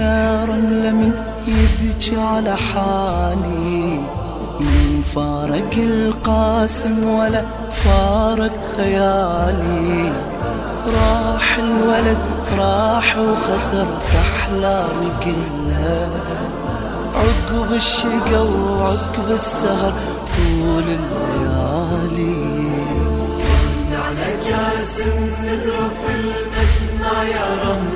يا رملة من يبكي على حالي. من فارق القاسم ولا فارق خيالي. راح الولد راح وخسرت أحلامي كلها. عقب الشقا وعقب السهر طول الليالي. على جاسم نذرف المدمع يا المدمع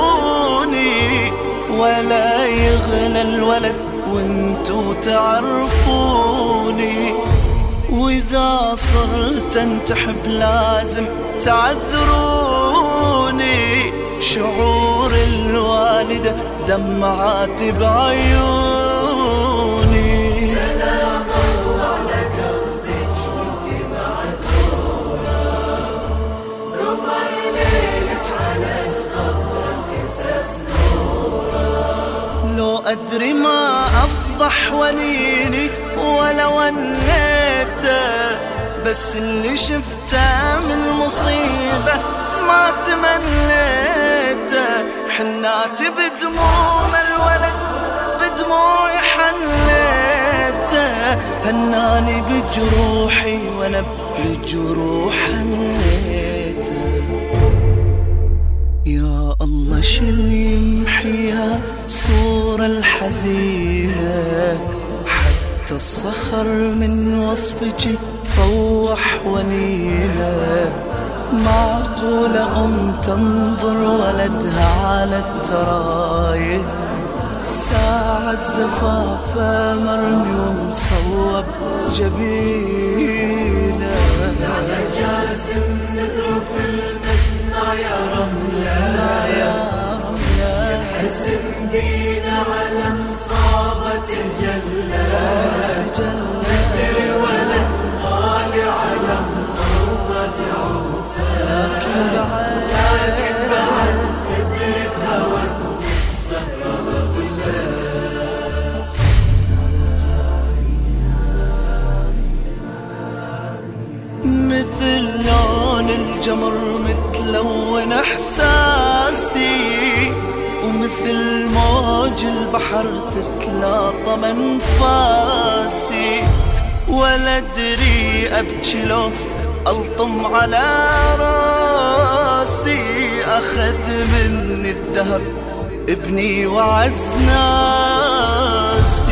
ولا يغلى الولد وانتو تعرفوني. وإذا صرت انتحب لازم تعذروني. شعور الوالدة دمعات بعيوني أدري ما أفضح وليني ولا ونيته بس اللي شفته من مصيبة ما تمنيته حناتي بدموم الولد بدموعي حنيته هناني بجروحي وأنا بالجروح حنيته الله شل يمحيها صورة الحزينة حتى الصخر من وصفك طوح ونينة معقولة أم تنظر ولدها على التراية ساعة زفافة مرمي ومصوب جبينة. على جاسم نذرف على مصابة الجلة تجلى بدر الولد غالي على وما تعوفه لكن بعد مثل لون الجمر متلون إحساسي. ومثل موج البحر تتلاطم انفاسي. ولا أدري أبكي لو ألطم على راسي. أخذ مني الدهر ابني وعز ناسي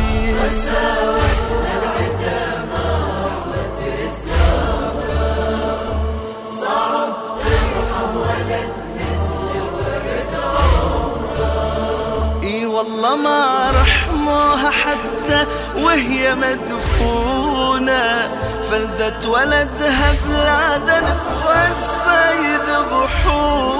والله ما رحموها حتى وهي مدفونة. فلذت ولدها بلا ذنب واسفة يذبحونه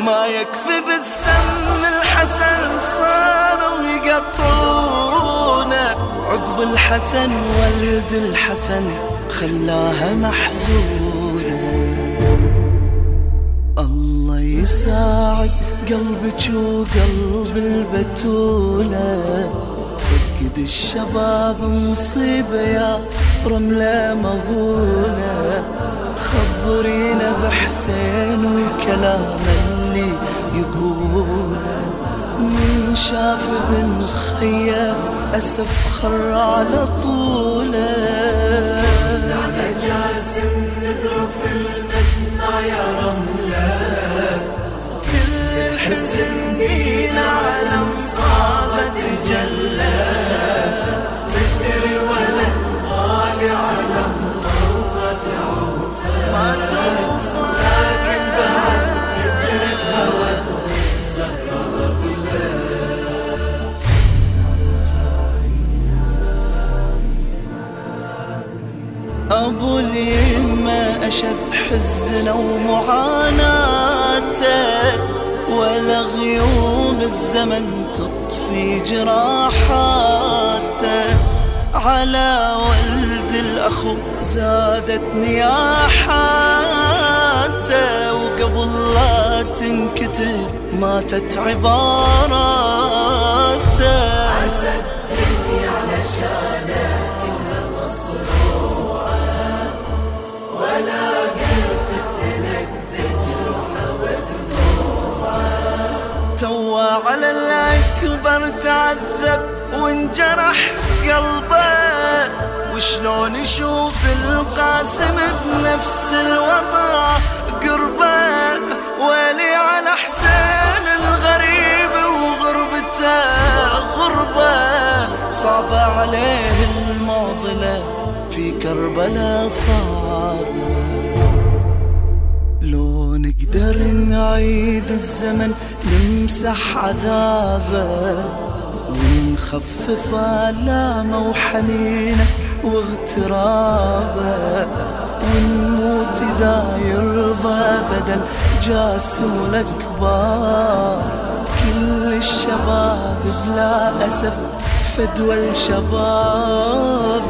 ما يكفي بالسم الحسن صاروا يقطعونه عقب الحسن ولد الحسن خلاها محزونه يساعد قلبك وقلب البتولة. فقد الشباب مصيبة يا رملة مغولة خبرينا بحسين والكلام اللي يقوله. من شاف بن خيا أسف خر على طوله. أشد حزنا ومعاناته ولا غيوم الزمن تطفي جراحاته. على ولد الأخو زادت نياحاته وقبل لا تنكتب ماتت عباراته. الأكبر تعذب وانجرح قلبه. وشلون يشوف القاسم بنفس الوضع قربه؟ ويلي على حسين الغريب وغربته غربة. صعبة عليه المعضلة في كربلاء صعبة. لو نقدر نعيد الزمن نمسح عذابه ونخفف آلامه وحنينه واغترابه ونموت إذا يرضى بدل جاسم الأكبار كل الشباب بلا أسف فدوى الشباب.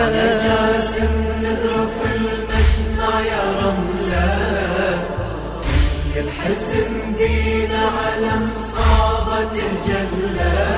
على جاسم نذرف المدمع يا رملة كل الحزن بينا على مصابة الجلة.